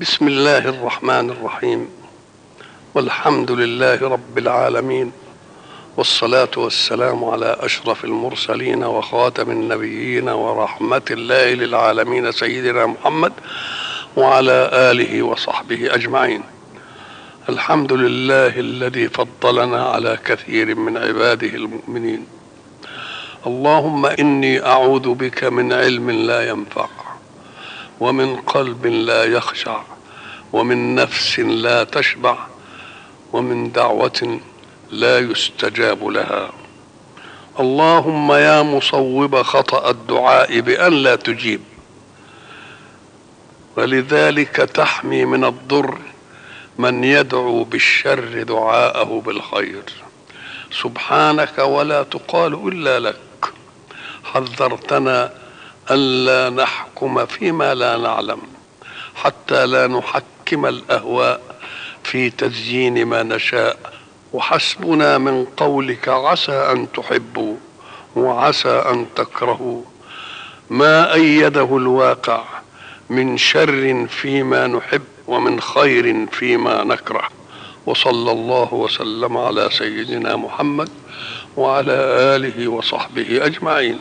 بسم الله الرحمن الرحيم. والحمد لله رب العالمين. والصلاة والسلام على أشرف المرسلين وخاتم النبيين ورحمة الله للعالمين سيدنا محمد وعلى آله وصحبه أجمعين. الحمد لله الذي فضلنا على كثير من عباده المؤمنين. اللهم إني أعوذ بك من علم لا ينفع. ومن قلب لا يخشع ومن نفس لا تشبع ومن دعوة لا يستجاب لها. اللهم يا مصوب خطأ الدعاء بأن لا تجيب. ولذلك تحمي من الضر من يدعو بالشر دعاءه بالخير. سبحانك ولا تقال إلا لك. حذرتنا ألا نحكم فيما لا نعلم حتى لا نحكم الأهواء في تزيين ما نشاء. وحسبنا من قولك عسى أن تحبوا وعسى أن تكرهوا. ما أيده الواقع من شر فيما نحب ومن خير فيما نكره. وصلى الله وسلم على سيدنا محمد وعلى آله وصحبه أجمعين.